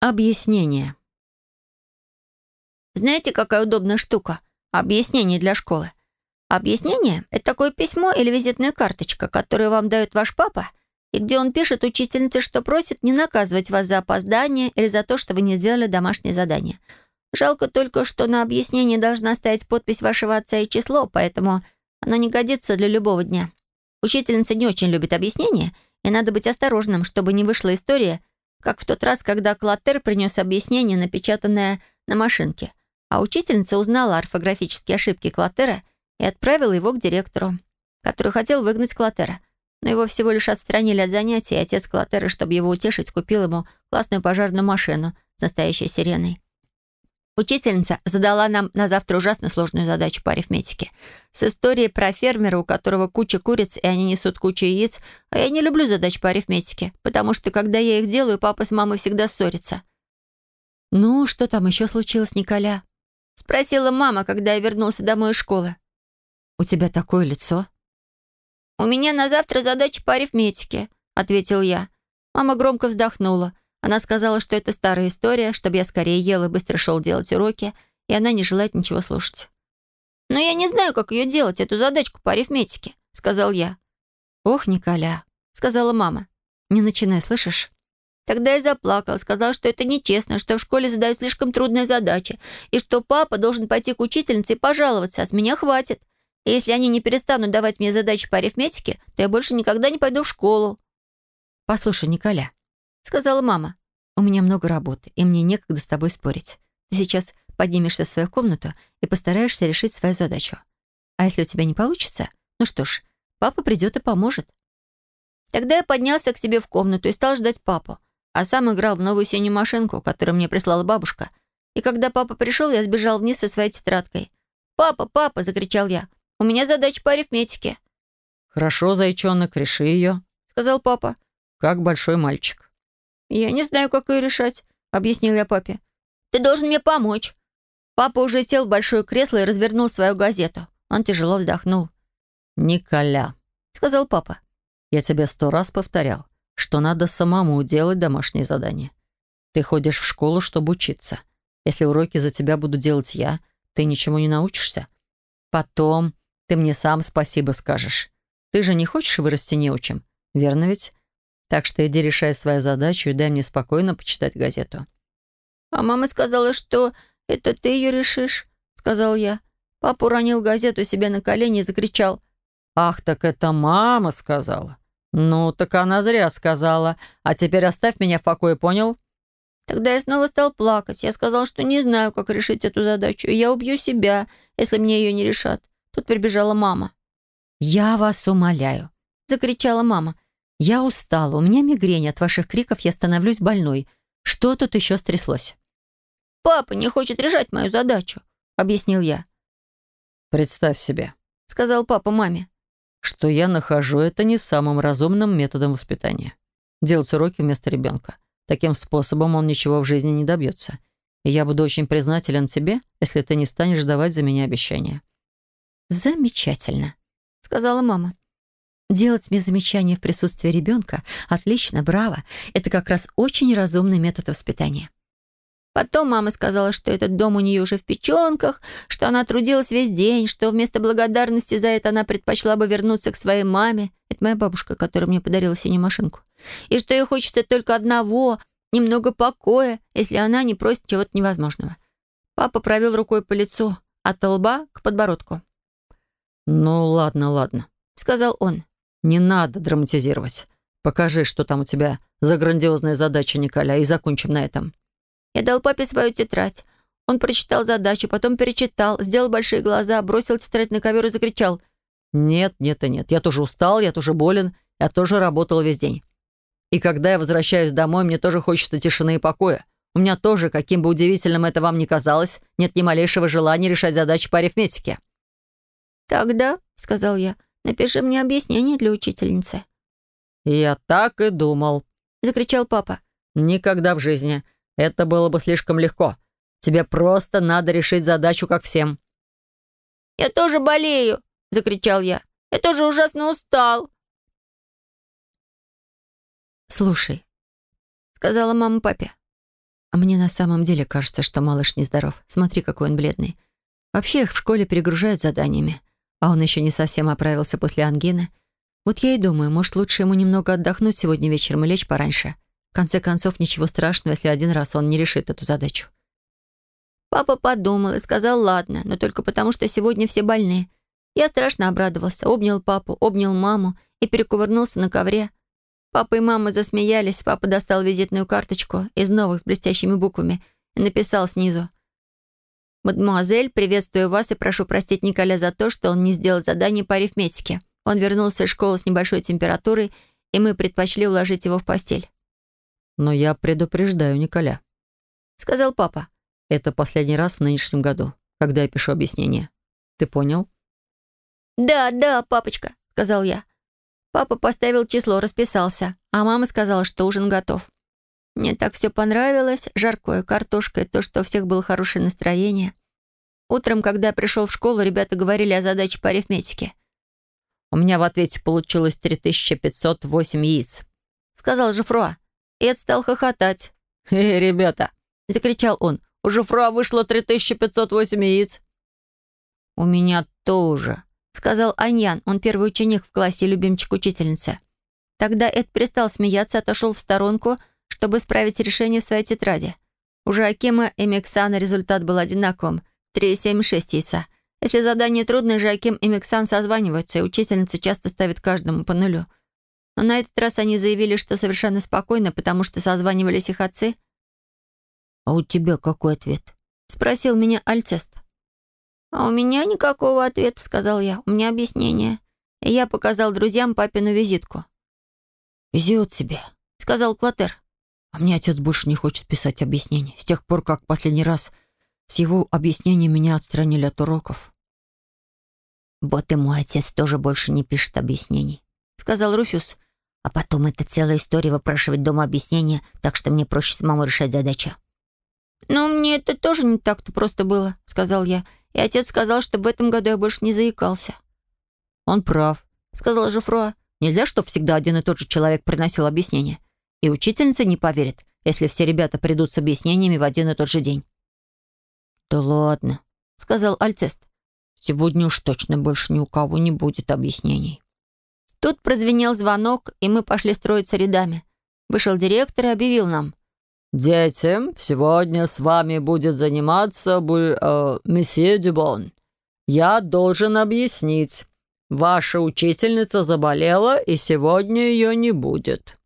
Объяснение. Знаете, какая удобная штука? Объяснение для школы. Объяснение — это такое письмо или визитная карточка, которую вам дает ваш папа, и где он пишет учительнице, что просит не наказывать вас за опоздание или за то, что вы не сделали домашнее задание. Жалко только, что на объяснении должна стоять подпись вашего отца и число, поэтому оно не годится для любого дня. Учительница не очень любит объяснения, и надо быть осторожным, чтобы не вышла история, как в тот раз, когда Клотер принес объяснение, напечатанное на машинке, а учительница узнала орфографические ошибки Клотера и отправила его к директору, который хотел выгнать Клотера. Но его всего лишь отстранили от занятий, и отец Клотера, чтобы его утешить, купил ему классную пожарную машину с настоящей сиреной. Учительница задала нам на завтра ужасно сложную задачу по арифметике. С историей про фермера, у которого куча куриц, и они несут кучу яиц. А я не люблю задач по арифметике, потому что, когда я их делаю, папа с мамой всегда ссорятся. «Ну, что там еще случилось, Николя?» Спросила мама, когда я вернулся домой из школы. «У тебя такое лицо?» «У меня на завтра задача по арифметике», — ответил я. Мама громко вздохнула. Она сказала, что это старая история, чтобы я скорее ел и быстро шел делать уроки, и она не желает ничего слушать. «Но я не знаю, как ее делать, эту задачку по арифметике», — сказал я. «Ох, Николя», — сказала мама. «Не начинай, слышишь?» Тогда я заплакал, сказал, что это нечестно, что в школе задают слишком трудные задачи, и что папа должен пойти к учительнице и пожаловаться, а с меня хватит. И если они не перестанут давать мне задачи по арифметике, то я больше никогда не пойду в школу. «Послушай, Николя», — сказала мама, «у меня много работы, и мне некогда с тобой спорить. Ты сейчас поднимешься в свою комнату и постараешься решить свою задачу. А если у тебя не получится, ну что ж, папа придет и поможет». Тогда я поднялся к себе в комнату и стал ждать папу а сам играл в новую синюю машинку, которую мне прислала бабушка. И когда папа пришел, я сбежал вниз со своей тетрадкой. «Папа, папа!» — закричал я. «У меня задача по арифметике». «Хорошо, зайчонок, реши ее», — сказал папа. «Как большой мальчик». «Я не знаю, как ее решать», — объяснил я папе. «Ты должен мне помочь». Папа уже сел в большое кресло и развернул свою газету. Он тяжело вздохнул. «Николя», — сказал папа. «Я тебе сто раз повторял что надо самому делать домашние задания. Ты ходишь в школу, чтобы учиться. Если уроки за тебя буду делать я, ты ничему не научишься. Потом ты мне сам спасибо скажешь. Ты же не хочешь вырасти неучим, верно ведь? Так что иди решай свою задачу и дай мне спокойно почитать газету». «А мама сказала, что это ты ее решишь», — сказал я. Папа уронил газету себе на колени и закричал. «Ах, так это мама сказала. «Ну, так она зря сказала. А теперь оставь меня в покое, понял?» Тогда я снова стал плакать. Я сказал, что не знаю, как решить эту задачу, и я убью себя, если мне ее не решат. Тут прибежала мама. «Я вас умоляю», — закричала мама. «Я устала, у меня мигрень, от ваших криков я становлюсь больной. Что тут еще стряслось?» «Папа не хочет решать мою задачу», — объяснил я. «Представь себе», — сказал папа маме что я нахожу это не самым разумным методом воспитания. Делать уроки вместо ребенка. Таким способом он ничего в жизни не добьется. И я буду очень признателен тебе, если ты не станешь давать за меня обещания». «Замечательно», — сказала мама. «Делать мне замечания в присутствии ребенка — отлично, браво. Это как раз очень разумный метод воспитания. Потом мама сказала, что этот дом у нее уже в печенках, что она трудилась весь день, что вместо благодарности за это она предпочла бы вернуться к своей маме. Это моя бабушка, которая мне подарила синюю машинку. И что ей хочется только одного — немного покоя, если она не просит чего-то невозможного. Папа провел рукой по лицу, от лба к подбородку. «Ну, ладно, ладно», — сказал он. «Не надо драматизировать. Покажи, что там у тебя за грандиозная задача, Николя, и закончим на этом». Я дал папе свою тетрадь. Он прочитал задачу, потом перечитал, сделал большие глаза, бросил тетрадь на ковер и закричал. «Нет, нет и нет. Я тоже устал, я тоже болен, я тоже работал весь день. И когда я возвращаюсь домой, мне тоже хочется тишины и покоя. У меня тоже, каким бы удивительным это вам ни казалось, нет ни малейшего желания решать задачи по арифметике». «Тогда», — сказал я, — «напиши мне объяснение для учительницы». «Я так и думал», — закричал папа. «Никогда в жизни. Это было бы слишком легко. Тебе просто надо решить задачу, как всем». «Я тоже болею!» — закричал я. «Я тоже ужасно устал!» «Слушай», — сказала мама папе. А мне на самом деле кажется, что малыш нездоров. Смотри, какой он бледный. Вообще их в школе перегружают заданиями. А он еще не совсем оправился после ангины. Вот я и думаю, может, лучше ему немного отдохнуть сегодня вечером и лечь пораньше. В конце концов, ничего страшного, если один раз он не решит эту задачу. Папа подумал и сказал «ладно», но только потому, что сегодня все больны. Я страшно обрадовался, обнял папу, обнял маму и перекувырнулся на ковре. Папа и мама засмеялись, папа достал визитную карточку из новых с блестящими буквами и написал снизу «Мадемуазель, приветствую вас и прошу простить Николя за то, что он не сделал задание по арифметике. Он вернулся из школы с небольшой температурой, и мы предпочли уложить его в постель». «Но я предупреждаю Николя», — сказал папа. «Это последний раз в нынешнем году, когда я пишу объяснение. Ты понял?» «Да, да, папочка», — сказал я. Папа поставил число, расписался, а мама сказала, что ужин готов. Мне так все понравилось, жаркое, картошка и то, что у всех было хорошее настроение. Утром, когда я пришел в школу, ребята говорили о задаче по арифметике. «У меня в ответе получилось 3508 яиц», — сказал Жифруа. И стал хохотать. «Эй, ребята!» — закричал он. «У Жифруа вышло 3508 яиц». «У меня тоже», сказал Аньян, он первый ученик в классе и любимчик учительницы. Тогда Эд перестал смеяться, отошел в сторонку, чтобы исправить решение в своей тетради. У Жакима и Мексана результат был одинаковым — 3,76 яйца. Если задание трудное, Жаким и Мексан созваниваются, и учительница часто ставит каждому по нулю. Но на этот раз они заявили, что совершенно спокойно, потому что созванивались их отцы. «А у тебя какой ответ?» — спросил меня Альцест. «А у меня никакого ответа», — сказал я. «У меня объяснение». И я показал друзьям папину визитку. «Везет тебе», — сказал Клотер. «А мне отец больше не хочет писать объяснения. С тех пор, как последний раз с его объяснением меня отстранили от уроков». «Вот и мой отец тоже больше не пишет объяснений», — сказал Руфюз. «А потом это целая история выпрашивать дома объяснения, так что мне проще самому решать задачу». «Но мне это тоже не так-то просто было», — сказал я. И отец сказал, что в этом году я больше не заикался. «Он прав», — сказала Жуфруа. «Нельзя, чтобы всегда один и тот же человек приносил объяснение. И учительница не поверит, если все ребята придут с объяснениями в один и тот же день». «Да ладно», — сказал Альцест. «Сегодня уж точно больше ни у кого не будет объяснений». Тут прозвенел звонок, и мы пошли строиться рядами. Вышел директор и объявил нам — «Дети, сегодня с вами будет заниматься буль, э, месье Дюбон. Я должен объяснить. Ваша учительница заболела, и сегодня ее не будет».